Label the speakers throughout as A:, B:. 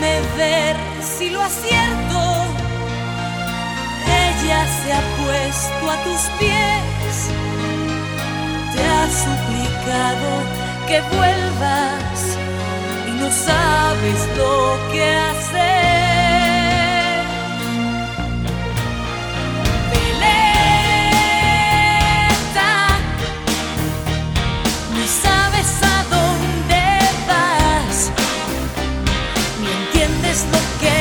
A: Déjame ver si lo acierto. Ella se ha puesto a tus pies. Te ha suplicado que vuelvas y no sabes lo que hacer. just look at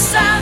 A: sound.